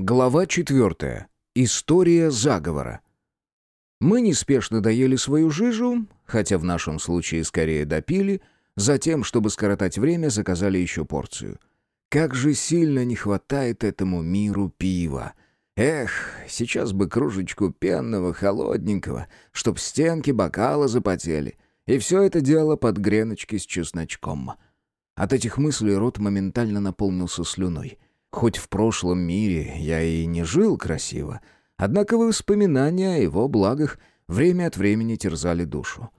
Глава четвертая. История заговора. Мы неспешно доели свою жижу, хотя в нашем случае скорее допили, затем, чтобы скоротать время, заказали еще порцию. Как же сильно не хватает этому миру пива. Эх, сейчас бы кружечку пенного, холодненького, чтоб стенки бокала запотели. И все это дело под греночки с чесночком. От этих мыслей рот моментально наполнился слюной — Хоть в прошлом мире я и не жил красиво, однако воспоминания о его благах время от времени терзали душу.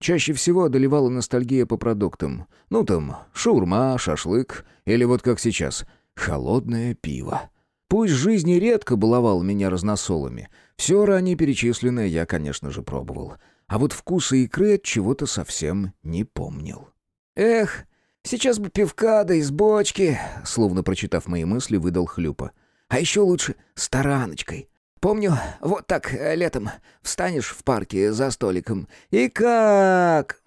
Чаще всего одолевала ностальгия по продуктам. Ну там, шаурма, шашлык или вот как сейчас, холодное пиво. Пусть жизнь редко баловал меня разносолами, все ранее перечисленное я, конечно же, пробовал. А вот вкуса икры от чего-то совсем не помнил. Эх, Сейчас бы пивка, да из бочки», — словно прочитав мои мысли, выдал хлюпа. «А еще лучше с тараночкой. Помню, вот так э, летом встанешь в парке за столиком. И как...»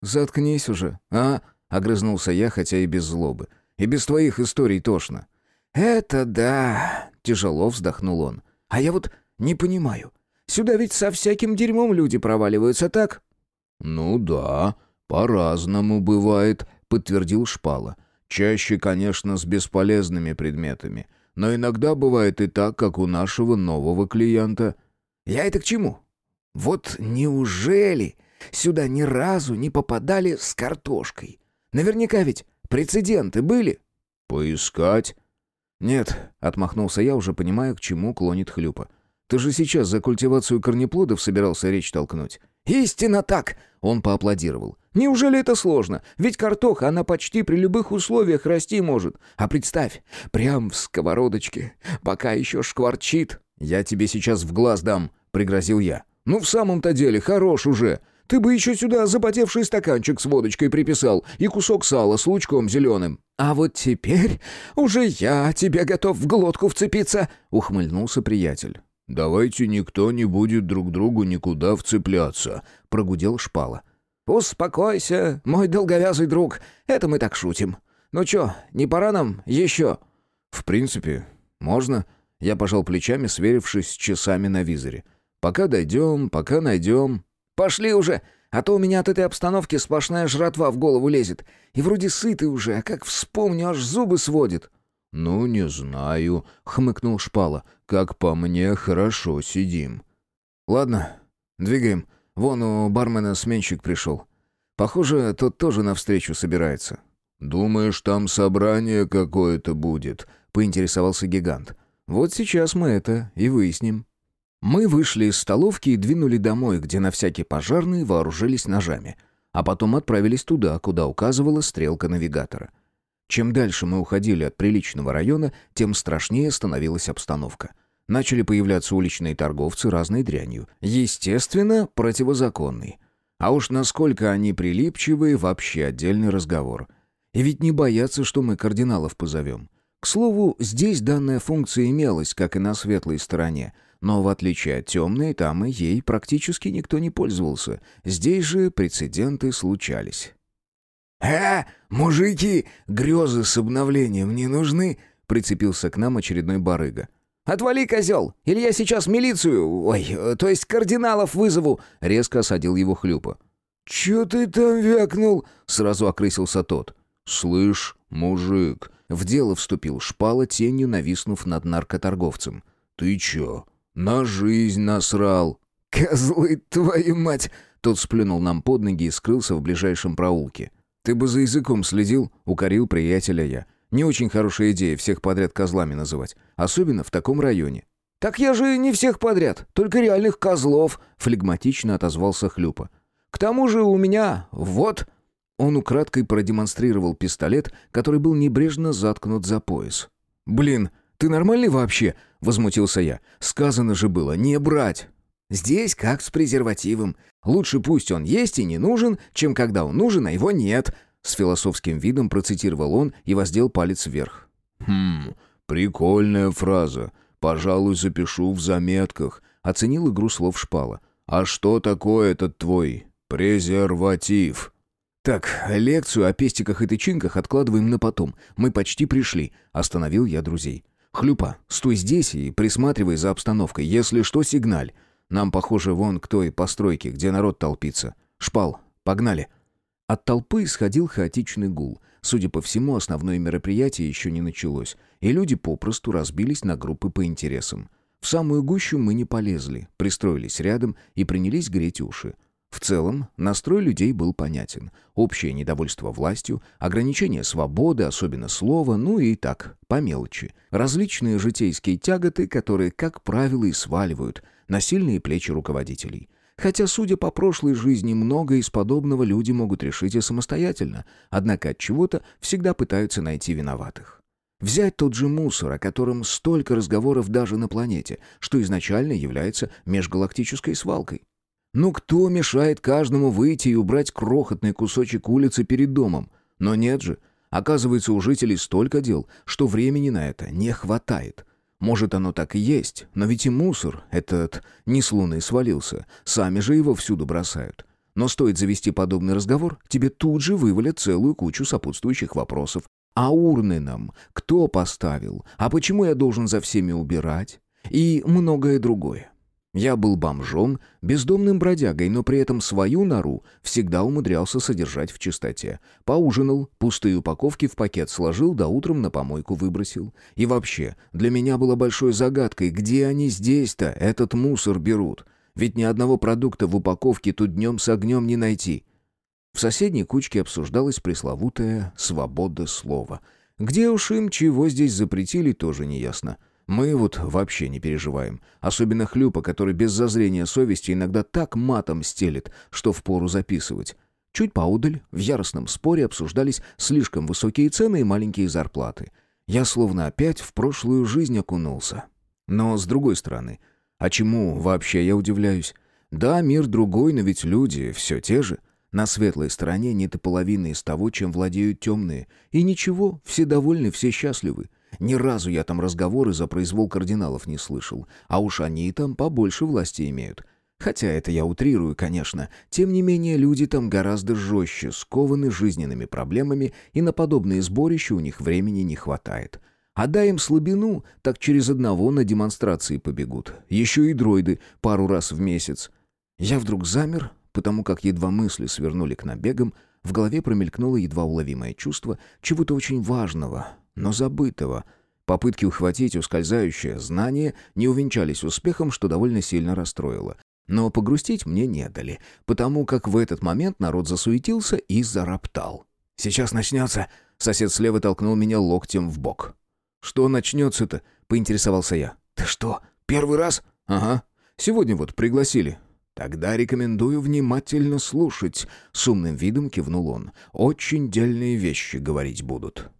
«Заткнись уже, а?» — огрызнулся я, хотя и без злобы. «И без твоих историй тошно». «Это да», — тяжело вздохнул он. «А я вот не понимаю. Сюда ведь со всяким дерьмом люди проваливаются, так?» «Ну да, по-разному бывает», подтвердил Шпала. Чаще, конечно, с бесполезными предметами. Но иногда бывает и так, как у нашего нового клиента. Я это к чему? Вот неужели сюда ни разу не попадали с картошкой? Наверняка ведь прецеденты были. Поискать? Нет, отмахнулся я, уже понимая, к чему клонит Хлюпа. Ты же сейчас за культивацию корнеплодов собирался речь толкнуть. «Истинно так!» — он поаплодировал. «Неужели это сложно? Ведь картоха, она почти при любых условиях расти может. А представь, прям в сковородочке, пока еще шкварчит». «Я тебе сейчас в глаз дам», — пригрозил я. «Ну, в самом-то деле, хорош уже. Ты бы еще сюда запотевший стаканчик с водочкой приписал и кусок сала с лучком зеленым». «А вот теперь уже я тебе готов в глотку вцепиться», — ухмыльнулся приятель. «Давайте никто не будет друг другу никуда вцепляться», — прогудел Шпала. «Успокойся, мой долговязый друг, это мы так шутим. Ну чё, не пора нам еще?» «В принципе, можно», — я пожал плечами, сверившись с часами на визоре. «Пока дойдем, пока найдем». «Пошли уже, а то у меня от этой обстановки сплошная жратва в голову лезет. И вроде сытый уже, а как вспомню, аж зубы сводит». «Ну, не знаю», — хмыкнул Шпала. «Как по мне, хорошо сидим». «Ладно, двигаем. Вон у бармена сменщик пришел. Похоже, тот тоже навстречу собирается». «Думаешь, там собрание какое-то будет?» — поинтересовался гигант. «Вот сейчас мы это и выясним». Мы вышли из столовки и двинули домой, где на всякий пожарный вооружились ножами, а потом отправились туда, куда указывала стрелка навигатора. Чем дальше мы уходили от приличного района, тем страшнее становилась обстановка. Начали появляться уличные торговцы разной дрянью. Естественно, противозаконной. А уж насколько они прилипчивые, вообще отдельный разговор. И ведь не боятся, что мы кардиналов позовем. К слову, здесь данная функция имелась, как и на светлой стороне, но в отличие от темной, там и ей практически никто не пользовался. Здесь же прецеденты случались. «Э, мужики, грезы с обновлением не нужны?» — прицепился к нам очередной барыга. «Отвали, козел! Или я сейчас милицию, ой, то есть кардиналов вызову!» — резко осадил его хлюпа. «Чё ты там вякнул?» — сразу окрысился тот. «Слышь, мужик!» — в дело вступил шпала, тенью нависнув над наркоторговцем. «Ты чё, на жизнь насрал?» «Козлы, твою мать!» Тот сплюнул нам под ноги и скрылся в ближайшем проулке. «Ты бы за языком следил», — укорил приятеля я. «Не очень хорошая идея всех подряд козлами называть, особенно в таком районе». «Так я же не всех подряд, только реальных козлов», — флегматично отозвался Хлюпа. «К тому же у меня... вот...» Он украдкой продемонстрировал пистолет, который был небрежно заткнут за пояс. «Блин, ты нормальный вообще?» — возмутился я. «Сказано же было, не брать!» Здесь как с презервативом. Лучше пусть он есть и не нужен, чем когда он нужен, а его нет», — с философским видом процитировал он и воздел палец вверх. «Хм, прикольная фраза. Пожалуй, запишу в заметках», — оценил игру слов Шпала. «А что такое этот твой презерватив?» «Так, лекцию о пестиках и тычинках откладываем на потом. Мы почти пришли», — остановил я друзей. «Хлюпа, стой здесь и присматривай за обстановкой. Если что, сигналь. Нам, похоже, вон к той постройке, где народ толпится. Шпал, погнали!» От толпы исходил хаотичный гул. Судя по всему, основное мероприятие еще не началось, и люди попросту разбились на группы по интересам. В самую гущу мы не полезли, пристроились рядом и принялись греть уши. В целом, настрой людей был понятен. Общее недовольство властью, ограничение свободы, особенно слова, ну и так, по мелочи. Различные житейские тяготы, которые, как правило, и сваливают на сильные плечи руководителей. Хотя, судя по прошлой жизни, многое из подобного люди могут решить и самостоятельно, однако от чего-то всегда пытаются найти виноватых. Взять тот же мусор, о котором столько разговоров даже на планете, что изначально является межгалактической свалкой. Ну кто мешает каждому выйти и убрать крохотный кусочек улицы перед домом? Но нет же. Оказывается, у жителей столько дел, что времени на это не хватает. Может, оно так и есть, но ведь и мусор этот не с луны свалился. Сами же его всюду бросают. Но стоит завести подобный разговор, тебе тут же вывалят целую кучу сопутствующих вопросов. А урны нам кто поставил? А почему я должен за всеми убирать? И многое другое. Я был бомжом, бездомным бродягой, но при этом свою нору всегда умудрялся содержать в чистоте. Поужинал, пустые упаковки в пакет сложил, да утром на помойку выбросил. И вообще, для меня было большой загадкой, где они здесь-то этот мусор берут. Ведь ни одного продукта в упаковке тут днем с огнем не найти. В соседней кучке обсуждалась пресловутая «свобода слова». Где уж им чего здесь запретили, тоже неясно. Мы вот вообще не переживаем. Особенно Хлюпа, который без зазрения совести иногда так матом стелет, что впору записывать. Чуть поудаль, в яростном споре обсуждались слишком высокие цены и маленькие зарплаты. Я словно опять в прошлую жизнь окунулся. Но с другой стороны, а чему вообще я удивляюсь? Да, мир другой, но ведь люди все те же. На светлой стороне нет и половины из того, чем владеют темные. И ничего, все довольны, все счастливы. Ни разу я там разговоры за произвол кардиналов не слышал, а уж они там побольше власти имеют. Хотя это я утрирую, конечно. Тем не менее, люди там гораздо жестче, скованы жизненными проблемами, и на подобные сборища у них времени не хватает. А дай им слабину, так через одного на демонстрации побегут. Еще и дроиды пару раз в месяц. Я вдруг замер, потому как едва мысли свернули к набегам, в голове промелькнуло едва уловимое чувство чего-то очень важного, но забытого. Попытки ухватить ускользающее знание не увенчались успехом, что довольно сильно расстроило. Но погрустить мне не дали, потому как в этот момент народ засуетился и зароптал. «Сейчас начнется!» — сосед слева толкнул меня локтем в бок. «Что начнется-то?» — поинтересовался я. «Ты что, первый раз?» «Ага. Сегодня вот пригласили. «Тогда рекомендую внимательно слушать», — с умным видом кивнул он. «Очень дельные вещи говорить будут».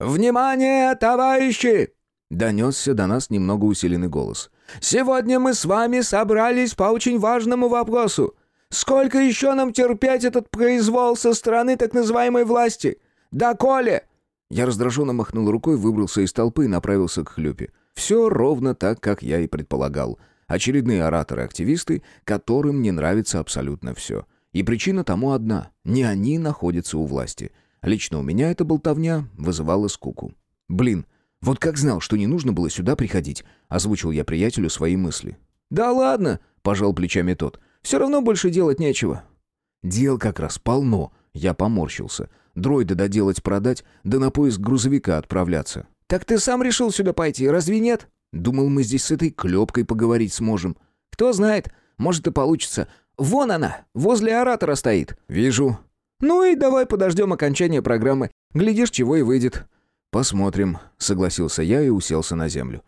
«Внимание, товарищи!» — донесся до нас немного усиленный голос. «Сегодня мы с вами собрались по очень важному вопросу. Сколько еще нам терпеть этот произвол со стороны так называемой власти? Доколе?» Я раздраженно махнул рукой, выбрался из толпы и направился к хлюпе. Все ровно так, как я и предполагал. Очередные ораторы-активисты, которым не нравится абсолютно все. И причина тому одна — не они находятся у власти — Лично у меня эта болтовня вызывала скуку. «Блин, вот как знал, что не нужно было сюда приходить», — озвучил я приятелю свои мысли. «Да ладно», — пожал плечами тот. «Все равно больше делать нечего». «Дел как раз полно», — я поморщился. «Дроида доделать продать, да на поиск грузовика отправляться». «Так ты сам решил сюда пойти, разве нет?» «Думал, мы здесь с этой клепкой поговорить сможем». «Кто знает, может и получится. Вон она, возле оратора стоит». «Вижу. «Ну и давай подождем окончания программы. Глядишь, чего и выйдет». «Посмотрим», — согласился я и уселся на землю.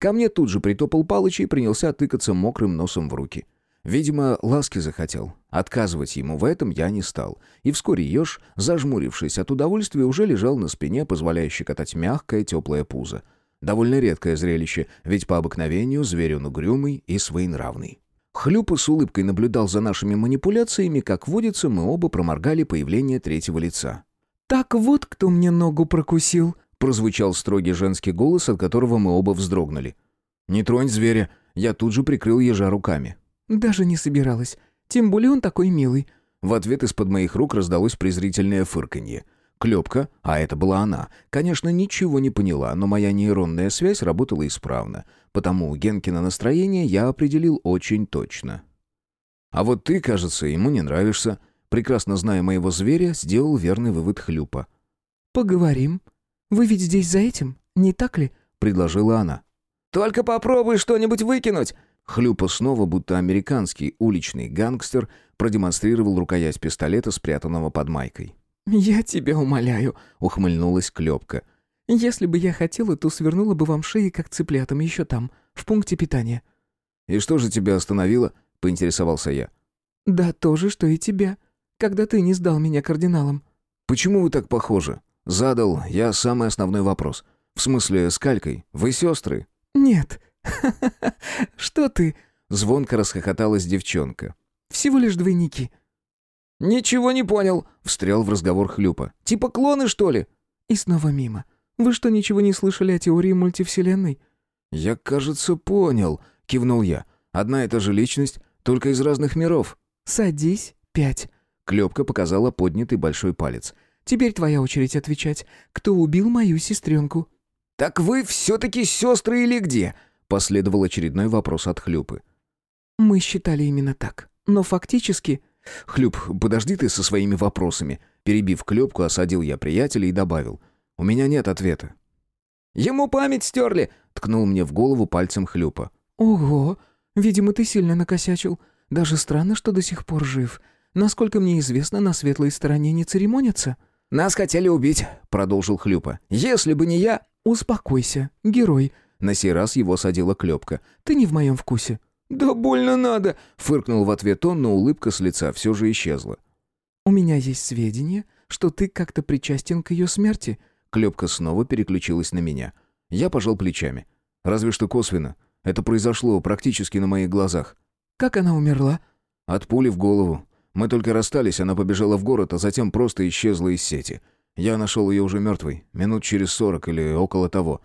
Ко мне тут же притопал Палыч и принялся тыкаться мокрым носом в руки. Видимо, ласки захотел. Отказывать ему в этом я не стал. И вскоре еж, зажмурившись от удовольствия, уже лежал на спине, позволяющей катать мягкое теплое пузо. Довольно редкое зрелище, ведь по обыкновению зверь он угрюмый и своенравный. Хлюпа с улыбкой наблюдал за нашими манипуляциями, как водится, мы оба проморгали появление третьего лица. «Так вот, кто мне ногу прокусил», — прозвучал строгий женский голос, от которого мы оба вздрогнули. «Не тронь зверя», — я тут же прикрыл ежа руками. «Даже не собиралась. Тем более он такой милый». В ответ из-под моих рук раздалось презрительное фырканье. Клепка, а это была она, конечно, ничего не поняла, но моя нейронная связь работала исправно, потому у Генкина настроение я определил очень точно. «А вот ты, кажется, ему не нравишься», прекрасно зная моего зверя, сделал верный вывод Хлюпа. «Поговорим. Вы ведь здесь за этим, не так ли?» — предложила она. «Только попробуй что-нибудь выкинуть!» Хлюпа снова, будто американский уличный гангстер, продемонстрировал рукоять пистолета, спрятанного под майкой. «Я тебя умоляю», — ухмыльнулась Клепка. «Если бы я хотела, то свернула бы вам шеи, как цыплятам, еще там, в пункте питания». «И что же тебя остановило?» — поинтересовался я. «Да то же, что и тебя, когда ты не сдал меня кардиналом». «Почему вы так похожи?» Задал я самый основной вопрос. «В смысле, с Калькой? Вы сестры?» «Нет». «Что ты?» — звонко расхохоталась девчонка. «Всего лишь двойники». «Ничего не понял», — встрял в разговор Хлюпа. «Типа клоны, что ли?» И снова мимо. «Вы что, ничего не слышали о теории мультивселенной?» «Я, кажется, понял», — кивнул я. «Одна и та же личность, только из разных миров». «Садись, пять». Клепка показала поднятый большой палец. «Теперь твоя очередь отвечать. Кто убил мою сестренку?» «Так вы все-таки сестры или где?» — последовал очередной вопрос от Хлюпы. «Мы считали именно так. Но фактически...» «Хлюп, подожди ты со своими вопросами». Перебив клепку, осадил я приятеля и добавил. «У меня нет ответа». «Ему память стерли!» — ткнул мне в голову пальцем Хлюпа. «Ого! Видимо, ты сильно накосячил. Даже странно, что до сих пор жив. Насколько мне известно, на светлой стороне не церемонятся». «Нас хотели убить», — продолжил Хлюпа. «Если бы не я...» «Успокойся, герой». На сей раз его садила клепка. «Ты не в моем вкусе». «Да больно надо!» — фыркнул в ответ он, но улыбка с лица все же исчезла. «У меня есть сведения, что ты как-то причастен к ее смерти». Клепка снова переключилась на меня. Я пожал плечами. Разве что косвенно. Это произошло практически на моих глазах. «Как она умерла?» «От пули в голову. Мы только расстались, она побежала в город, а затем просто исчезла из сети. Я нашел ее уже мертвой, минут через сорок или около того».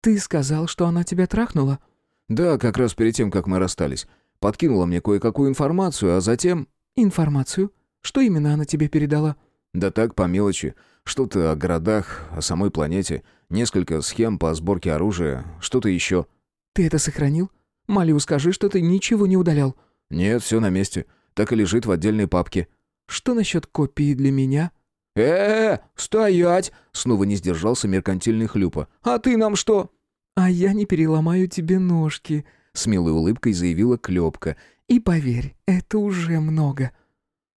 «Ты сказал, что она тебя трахнула?» «Да, как раз перед тем, как мы расстались. Подкинула мне кое-какую информацию, а затем...» «Информацию? Что именно она тебе передала?» «Да так, по мелочи. Что-то о городах, о самой планете, несколько схем по сборке оружия, что-то еще». «Ты это сохранил? Малиу, скажи, что ты ничего не удалял». «Нет, все на месте. Так и лежит в отдельной папке». «Что насчет копии для меня?» «Э, -э стоять!» — снова не сдержался меркантильный хлюпа. «А ты нам что?» «А я не переломаю тебе ножки», — с милой улыбкой заявила Клёпка. «И поверь, это уже много».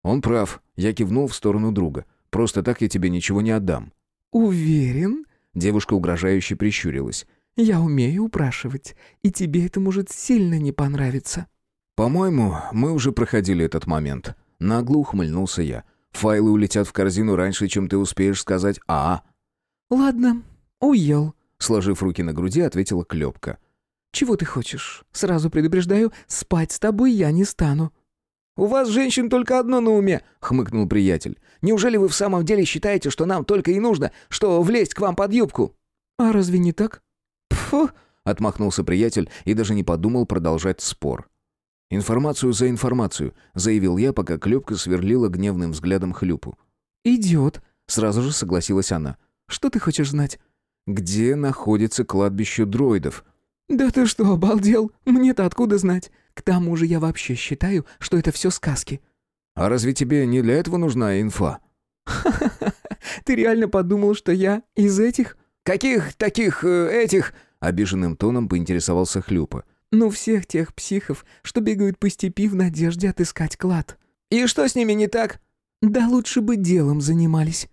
«Он прав», — я кивнул в сторону друга. «Просто так я тебе ничего не отдам». «Уверен?» — девушка угрожающе прищурилась. «Я умею упрашивать, и тебе это может сильно не понравиться». «По-моему, мы уже проходили этот момент». Нагло ухмыльнулся я. «Файлы улетят в корзину раньше, чем ты успеешь сказать «а». «Ладно, уел», — сложив руки на груди, ответила Клёпка. «Чего ты хочешь? Сразу предупреждаю, спать с тобой я не стану». «У вас, женщин, только одно на уме», — хмыкнул приятель. «Неужели вы в самом деле считаете, что нам только и нужно, что влезть к вам под юбку?» «А разве не так?» «Пфу!» — отмахнулся приятель и даже не подумал продолжать спор. «Информацию за информацию», — заявил я, пока Клёпка сверлила гневным взглядом хлюпу. «Идиот», — сразу же согласилась она. «Что ты хочешь знать?» «Где находится кладбище дроидов?» «Да ты что, обалдел? Мне-то откуда знать? К тому же я вообще считаю, что это все сказки». «А разве тебе не для этого нужна инфа?» «Ха-ха-ха! Ты реально подумал, что я из этих?» «Каких таких, э, этих?» — обиженным тоном поинтересовался Хлюпа. «Ну, всех тех психов, что бегают по степи в надежде отыскать клад». «И что с ними не так?» «Да лучше бы делом занимались».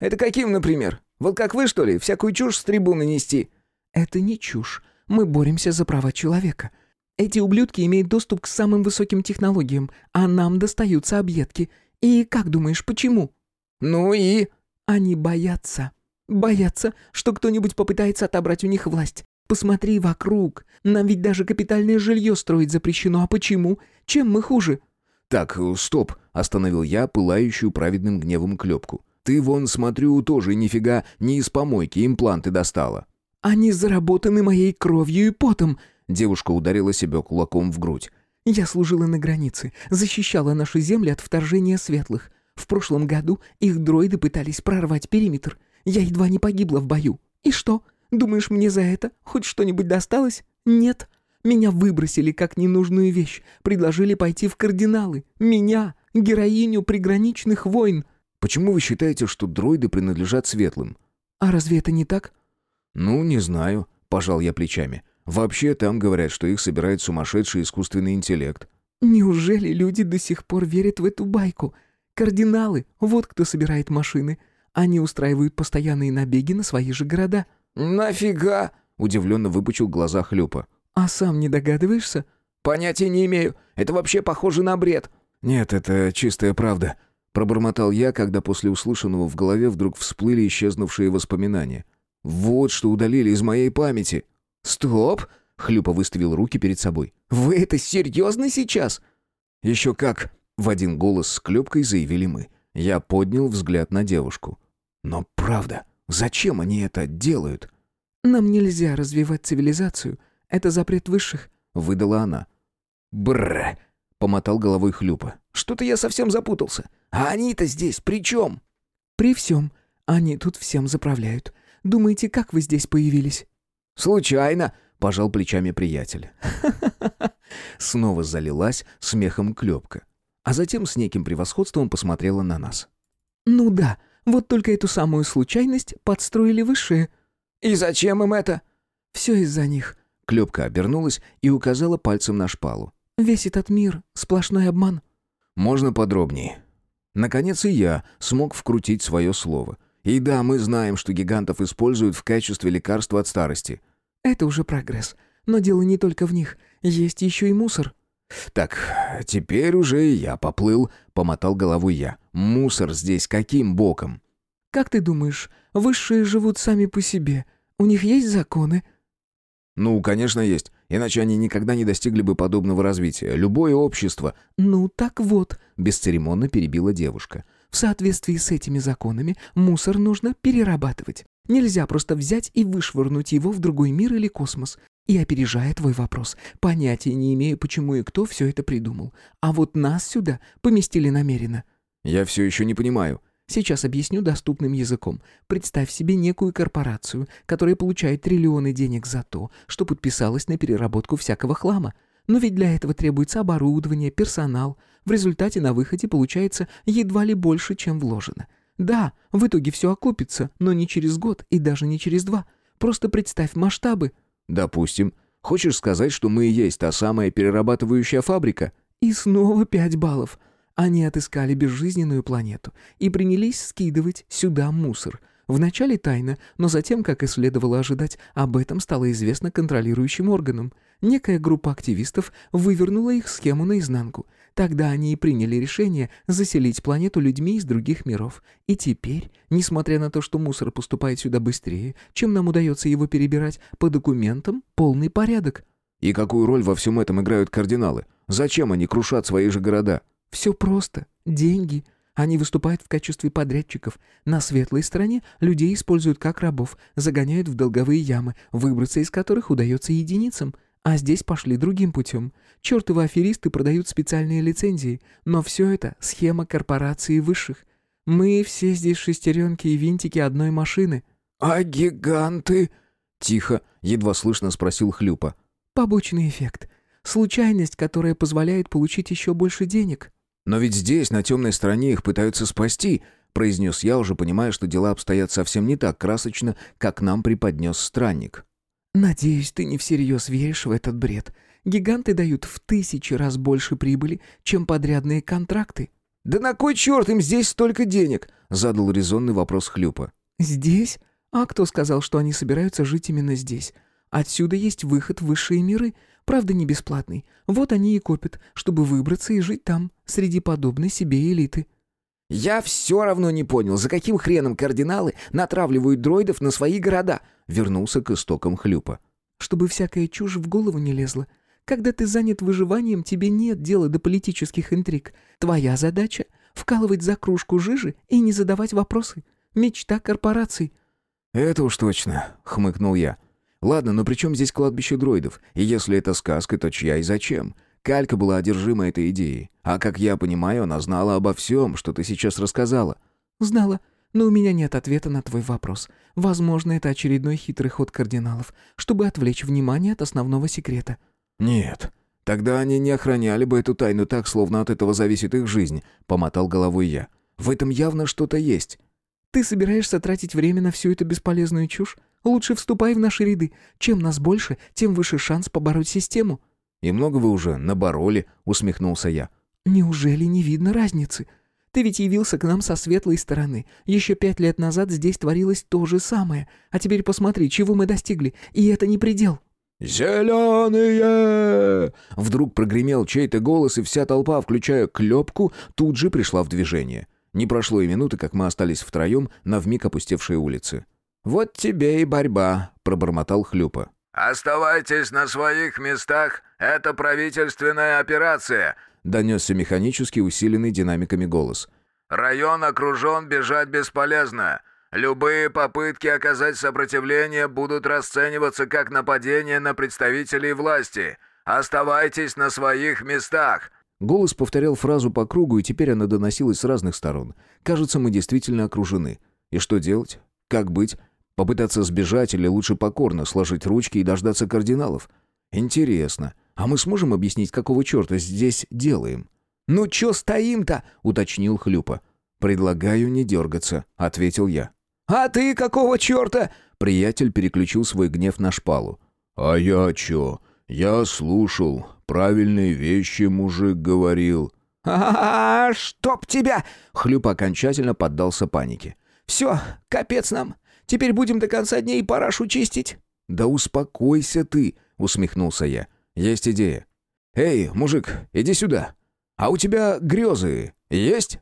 «Это каким, например? Вот как вы, что ли, всякую чушь с трибуны нести?» «Это не чушь. Мы боремся за права человека. Эти ублюдки имеют доступ к самым высоким технологиям, а нам достаются объедки. И как думаешь, почему?» «Ну и?» «Они боятся. Боятся, что кто-нибудь попытается отобрать у них власть. Посмотри вокруг. Нам ведь даже капитальное жилье строить запрещено. А почему? Чем мы хуже?» «Так, стоп!» — остановил я пылающую праведным гневом клепку. «Ты вон, смотрю, тоже нифига не из помойки импланты достала». «Они заработаны моей кровью и потом!» Девушка ударила себя кулаком в грудь. «Я служила на границе, защищала наши земли от вторжения светлых. В прошлом году их дроиды пытались прорвать периметр. Я едва не погибла в бою. И что? Думаешь, мне за это хоть что-нибудь досталось? Нет. Меня выбросили как ненужную вещь. Предложили пойти в кардиналы. Меня, героиню приграничных войн. Почему вы считаете, что дроиды принадлежат светлым? А разве это не так? Ну, не знаю, пожал я плечами. Вообще там говорят, что их собирает сумасшедший искусственный интеллект. Неужели люди до сих пор верят в эту байку? Кардиналы, вот кто собирает машины. Они устраивают постоянные набеги на свои же города. «Нафига?» — удивленно выпучил глаза Хлюпа. «А сам не догадываешься?» «Понятия не имею. Это вообще похоже на бред». «Нет, это чистая правда», — пробормотал я, когда после услышанного в голове вдруг всплыли исчезнувшие воспоминания. «Вот что удалили из моей памяти». «Стоп!» — Хлюпа выставил руки перед собой. «Вы это серьезно сейчас?» «Еще как!» — в один голос с клепкой заявили мы. Я поднял взгляд на девушку. «Но правда, зачем они это делают?» «Нам нельзя развивать цивилизацию. Это запрет высших», — выдала она. «Бррр!» — помотал головой Хлюпа. «Что-то я совсем запутался. А они-то здесь при чем?» «При всем. Они тут всем заправляют. Думаете, как вы здесь появились?» «Случайно», — пожал плечами приятель. Снова залилась смехом клепка, а затем с неким превосходством посмотрела на нас. «Ну да, вот только эту самую случайность подстроили высшие». «И зачем им это?» «Все из-за них». Клепка обернулась и указала пальцем на шпалу. «Весь этот мир — сплошной обман». «Можно подробнее?» Наконец и я смог вкрутить свое слово. И да, мы знаем, что гигантов используют в качестве лекарства от старости. Это уже прогресс. Но дело не только в них. Есть еще и мусор. Так, теперь уже и я поплыл, помотал головой я. Мусор здесь каким боком? Как ты думаешь, высшие живут сами по себе? У них есть законы? Ну, конечно, есть. Иначе они никогда не достигли бы подобного развития. Любое общество... Ну, так вот, бесцеремонно перебила девушка. В соответствии с этими законами мусор нужно перерабатывать. Нельзя просто взять и вышвырнуть его в другой мир или космос. И опережая твой вопрос, понятия не имею, почему и кто все это придумал. А вот нас сюда поместили намеренно. Я все еще не понимаю. Сейчас объясню доступным языком. Представь себе некую корпорацию, которая получает триллионы денег за то, что подписалась на переработку всякого хлама. Но ведь для этого требуется оборудование, персонал. В результате на выходе получается едва ли больше, чем вложено. Да, в итоге все окупится, но не через год и даже не через два. Просто представь масштабы. Допустим. Хочешь сказать, что мы и есть та самая перерабатывающая фабрика? И снова пять баллов. Они отыскали безжизненную планету и принялись скидывать сюда мусор. Вначале тайно, но затем, как и следовало ожидать, об этом стало известно контролирующим органам. Некая группа активистов вывернула их схему наизнанку. Тогда они и приняли решение заселить планету людьми из других миров. И теперь, несмотря на то, что мусор поступает сюда быстрее, чем нам удается его перебирать, по документам полный порядок. И какую роль во всем этом играют кардиналы? Зачем они крушат свои же города? Все просто. Деньги. Они выступают в качестве подрядчиков. На светлой стороне людей используют как рабов, загоняют в долговые ямы, выбраться из которых удается единицам. А здесь пошли другим путем. Чертовы аферисты продают специальные лицензии, но все это схема корпорации высших. Мы все здесь шестеренки и винтики одной машины. «А гиганты?» — тихо, едва слышно спросил Хлюпа. «Побочный эффект. Случайность, которая позволяет получить еще больше денег». «Но ведь здесь, на темной стороне, их пытаются спасти», — произнес я, уже понимая, что дела обстоят совсем не так красочно, как нам преподнес странник. «Надеюсь, ты не всерьез веришь в этот бред. Гиганты дают в тысячи раз больше прибыли, чем подрядные контракты». «Да на кой черт им здесь столько денег?» — задал резонный вопрос Хлюпа. «Здесь? А кто сказал, что они собираются жить именно здесь? Отсюда есть выход в высшие миры, правда не бесплатный. Вот они и копят, чтобы выбраться и жить там, среди подобной себе элиты». «Я все равно не понял, за каким хреном кардиналы натравливают дроидов на свои города?» Вернулся к истокам хлюпа. «Чтобы всякая чушь в голову не лезла. Когда ты занят выживанием, тебе нет дела до политических интриг. Твоя задача — вкалывать за кружку жижи и не задавать вопросы. Мечта корпораций». «Это уж точно», — хмыкнул я. «Ладно, но при чем здесь кладбище дроидов? И если это сказка, то чья и зачем? Калька была одержима этой идеей. А как я понимаю, она знала обо всем, что ты сейчас рассказала. «Знала. Но у меня нет ответа на твой вопрос. Возможно, это очередной хитрый ход кардиналов, чтобы отвлечь внимание от основного секрета». «Нет. Тогда они не охраняли бы эту тайну так, словно от этого зависит их жизнь», — помотал головой я. «В этом явно что-то есть». «Ты собираешься тратить время на всю эту бесполезную чушь? Лучше вступай в наши ряды. Чем нас больше, тем выше шанс побороть систему». «И много вы уже набороли», — усмехнулся я. «Неужели не видно разницы? Ты ведь явился к нам со светлой стороны. Еще пять лет назад здесь творилось то же самое. А теперь посмотри, чего мы достигли. И это не предел». «Зеленые!» Вдруг прогремел чей-то голос, и вся толпа, включая клепку, тут же пришла в движение. Не прошло и минуты, как мы остались втроем на вмиг опустевшей улице. «Вот тебе и борьба», — пробормотал Хлюпа. «Оставайтесь на своих местах, это правительственная операция», донесся механически усиленный динамиками голос. «Район окружен, бежать бесполезно. Любые попытки оказать сопротивление будут расцениваться как нападение на представителей власти. Оставайтесь на своих местах». Голос повторял фразу по кругу, и теперь она доносилась с разных сторон. Кажется, мы действительно окружены. И что делать? Как быть? Попытаться сбежать или лучше покорно сложить ручки и дождаться кардиналов? Интересно. А мы сможем объяснить, какого черта здесь делаем?» «Ну чё стоим-то?» — уточнил Хлюпа. «Предлагаю не дергаться», — ответил я. «А ты какого черта?» Приятель переключил свой гнев на шпалу. «А я чё? Я слушал. Правильные вещи мужик говорил». «А, -а, -а чтоб тебя!» Хлюп окончательно поддался панике. «Все, капец нам. Теперь будем до конца дней парашу чистить». «Да успокойся ты», — усмехнулся я. «Есть идея. Эй, мужик, иди сюда. А у тебя грезы есть?»